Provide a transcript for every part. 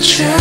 caranya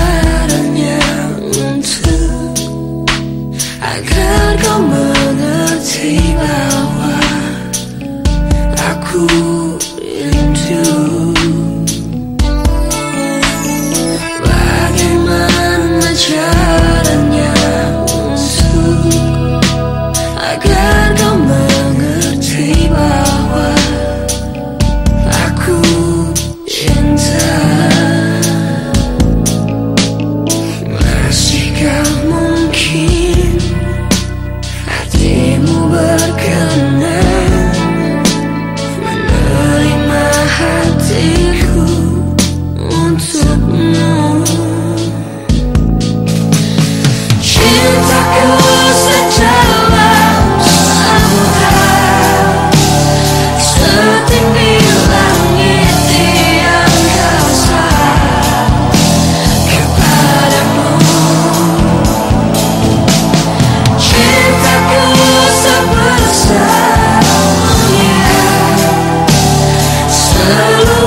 Seluas